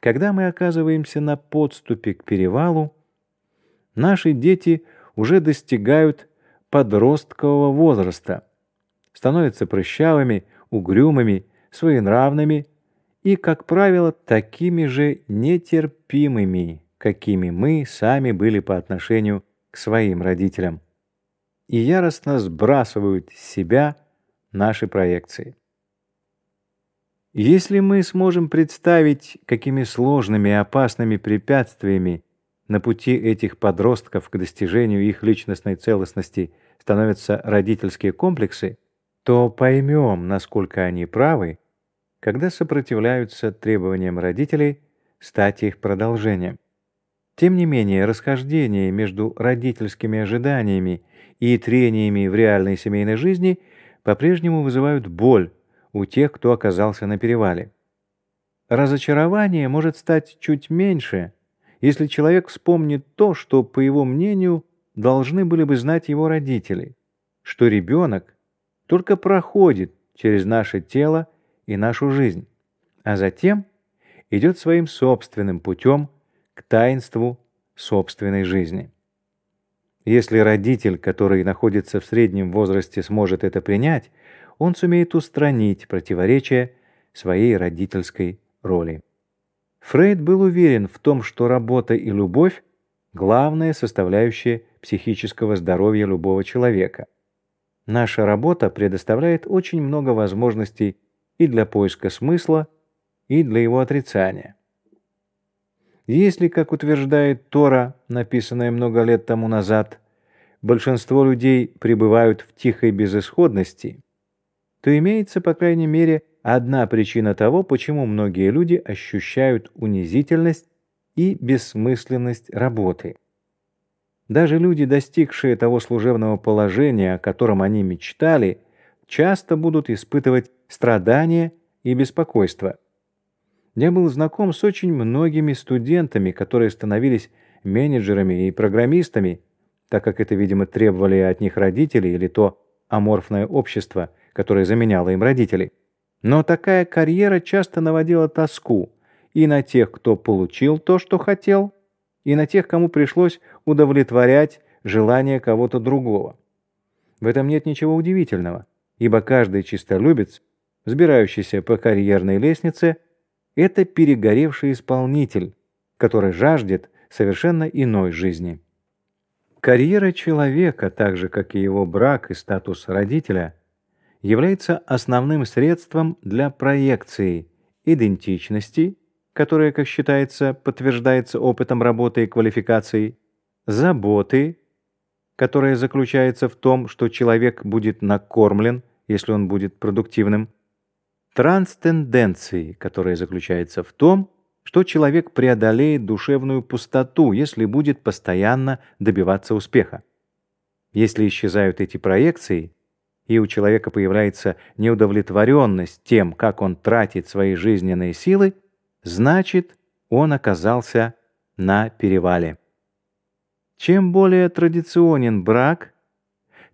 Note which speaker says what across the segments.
Speaker 1: Когда мы оказываемся на подступе к перевалу, наши дети уже достигают подросткового возраста, становятся прыщавыми, угрюмыми, своенравными и, как правило, такими же нетерпимыми, какими мы сами были по отношению к своим родителям, и яростно сбрасывают с себя наши проекции. Если мы сможем представить, какими сложными и опасными препятствиями на пути этих подростков к достижению их личностной целостности становятся родительские комплексы, то поймем, насколько они правы, когда сопротивляются требованиям родителей стать их продолжением. Тем не менее, расхождение между родительскими ожиданиями и трениями в реальной семейной жизни по-прежнему вызывают боль у тех, кто оказался на перевале. Разочарование может стать чуть меньше, если человек вспомнит то, что, по его мнению, должны были бы знать его родители, что ребенок только проходит через наше тело и нашу жизнь, а затем идет своим собственным путем к таинству собственной жизни. Если родитель, который находится в среднем возрасте, сможет это принять, он сумеет устранить противоречия своей родительской роли. Фрейд был уверен в том, что работа и любовь – главная составляющая психического здоровья любого человека. Наша работа предоставляет очень много возможностей и для поиска смысла, и для его отрицания. Если, как утверждает Тора, написанная много лет тому назад, большинство людей пребывают в тихой безысходности, то имеется, по крайней мере, одна причина того, почему многие люди ощущают унизительность и бессмысленность работы. Даже люди, достигшие того служебного положения, о котором они мечтали, часто будут испытывать страдания и беспокойство. Я был знаком с очень многими студентами, которые становились менеджерами и программистами, так как это, видимо, требовали от них родители или то аморфное общество, которое заменяло им родителей. Но такая карьера часто наводила тоску и на тех, кто получил то, что хотел, и на тех, кому пришлось удовлетворять желания кого-то другого. В этом нет ничего удивительного, ибо каждый чистолюбец, взбирающийся по карьерной лестнице, это перегоревший исполнитель, который жаждет совершенно иной жизни. Карьера человека, так же как и его брак и статус родителя, является основным средством для проекции идентичности, которая, как считается, подтверждается опытом работы и квалификацией, заботы, которая заключается в том, что человек будет накормлен, если он будет продуктивным, трансценденции, которая заключается в том, что человек преодолеет душевную пустоту, если будет постоянно добиваться успеха. Если исчезают эти проекции, и у человека появляется неудовлетворенность тем, как он тратит свои жизненные силы, значит, он оказался на перевале. Чем более традиционен брак,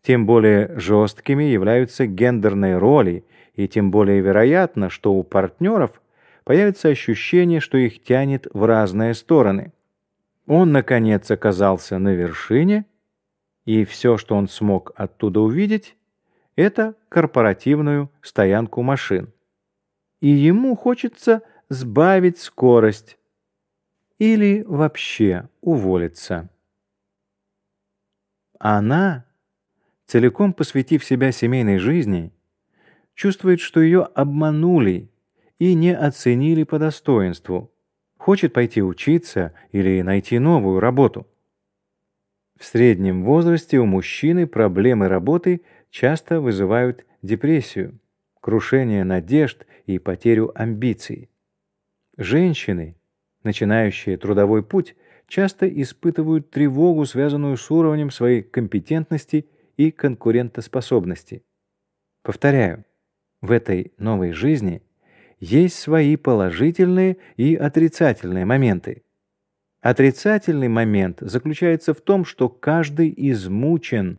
Speaker 1: тем более жесткими являются гендерные роли и тем более вероятно, что у партнеров появится ощущение, что их тянет в разные стороны. Он, наконец, оказался на вершине, и все, что он смог оттуда увидеть, это корпоративную стоянку машин. И ему хочется сбавить скорость или вообще уволиться. Она, целиком посвятив себя семейной жизни, чувствует, что ее обманули и не оценили по достоинству, хочет пойти учиться или найти новую работу. В среднем возрасте у мужчины проблемы работы часто вызывают депрессию, крушение надежд и потерю амбиций. Женщины, начинающие трудовой путь, часто испытывают тревогу, связанную с уровнем своей компетентности и конкурентоспособности. Повторяю, в этой новой жизни есть свои положительные и отрицательные моменты. Отрицательный момент заключается в том, что каждый измучен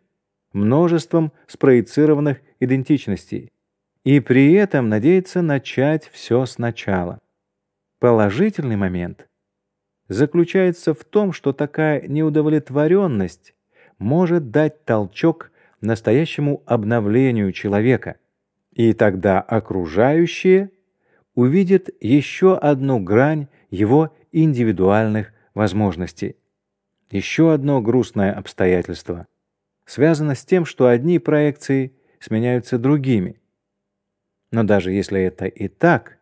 Speaker 1: множеством спроецированных идентичностей и при этом надеется начать все сначала. Положительный момент заключается в том, что такая неудовлетворенность может дать толчок настоящему обновлению человека, и тогда окружающие увидят еще одну грань его индивидуальных возможностей. Еще одно грустное обстоятельство связано с тем, что одни проекции сменяются другими. Но даже если это и так,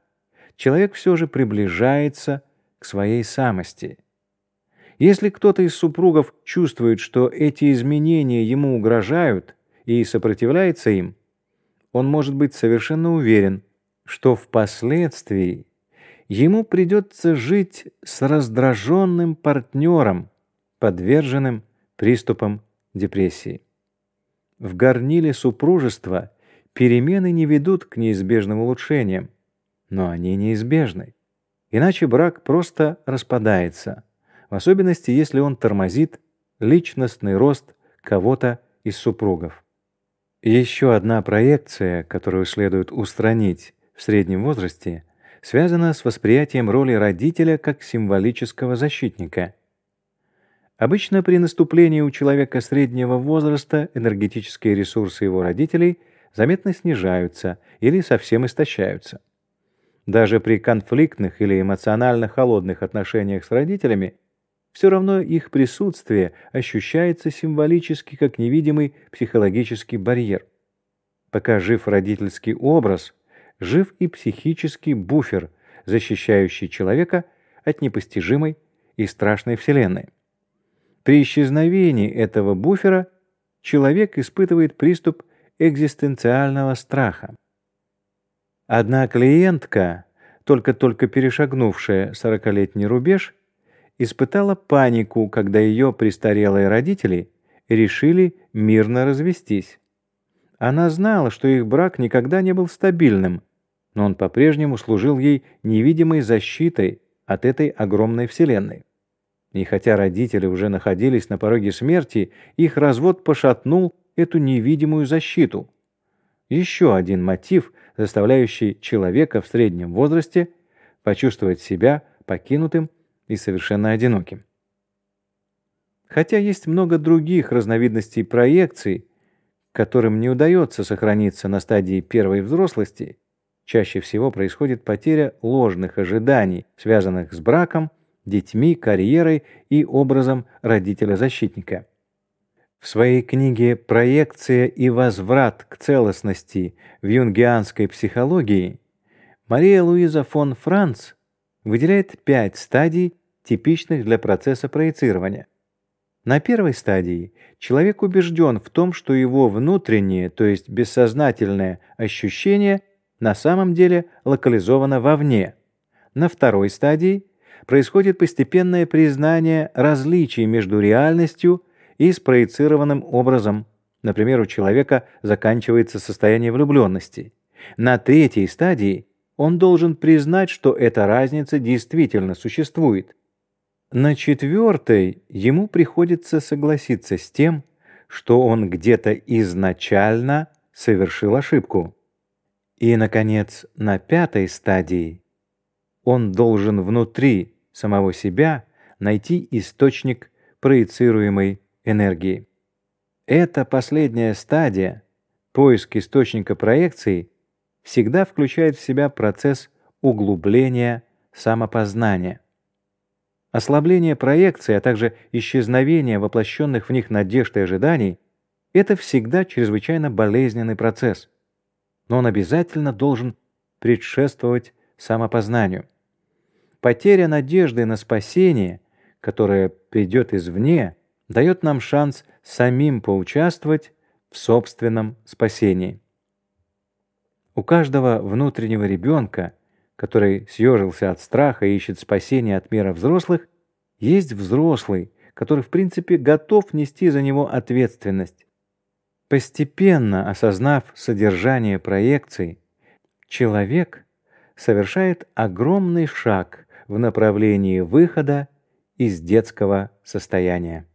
Speaker 1: человек все же приближается к своей самости. Если кто-то из супругов чувствует, что эти изменения ему угрожают и сопротивляется им, он может быть совершенно уверен, что впоследствии ему придется жить с раздраженным партнером, подверженным приступам депрессии. В горниле супружества перемены не ведут к неизбежным улучшениям, но они неизбежны. Иначе брак просто распадается, в особенности если он тормозит личностный рост кого-то из супругов. Еще одна проекция, которую следует устранить в среднем возрасте, связана с восприятием роли родителя как символического защитника. Обычно при наступлении у человека среднего возраста энергетические ресурсы его родителей заметно снижаются или совсем истощаются. Даже при конфликтных или эмоционально холодных отношениях с родителями все равно их присутствие ощущается символически как невидимый психологический барьер. Пока жив родительский образ, жив и психический буфер, защищающий человека от непостижимой и страшной вселенной. При исчезновении этого буфера человек испытывает приступ экзистенциального страха. Одна клиентка, только-только перешагнувшая сорокалетний рубеж, испытала панику, когда ее престарелые родители решили мирно развестись. Она знала, что их брак никогда не был стабильным, но он по-прежнему служил ей невидимой защитой от этой огромной вселенной. И хотя родители уже находились на пороге смерти, их развод пошатнул эту невидимую защиту. Еще один мотив, заставляющий человека в среднем возрасте почувствовать себя покинутым и совершенно одиноким. Хотя есть много других разновидностей проекций, которым не удается сохраниться на стадии первой взрослости, чаще всего происходит потеря ложных ожиданий, связанных с браком, детьми, карьерой и образом родителя-защитника. В своей книге «Проекция и возврат к целостности в юнгианской психологии» Мария Луиза фон Франц выделяет пять стадий, типичных для процесса проецирования. На первой стадии человек убежден в том, что его внутреннее, то есть бессознательное ощущение на самом деле локализовано вовне. На второй стадии происходит постепенное признание различий между реальностью и спроецированным образом. Например, у человека заканчивается состояние влюбленности. На третьей стадии он должен признать, что эта разница действительно существует. На четвертой ему приходится согласиться с тем, что он где-то изначально совершил ошибку. И, наконец, на пятой стадии он должен внутри самого себя найти источник проецируемой энергии. Эта последняя стадия, поиск источника проекции, всегда включает в себя процесс углубления самопознания. Ослабление проекции, а также исчезновение воплощенных в них надежд и ожиданий — это всегда чрезвычайно болезненный процесс. Но он обязательно должен предшествовать самопознанию. Потеря надежды на спасение, которое придет извне, дает нам шанс самим поучаствовать в собственном спасении. У каждого внутреннего ребенка, который съежился от страха и ищет спасения от мира взрослых, есть взрослый, который в принципе готов нести за него ответственность. Постепенно осознав содержание проекций, человек совершает огромный шаг в направлении выхода из детского состояния.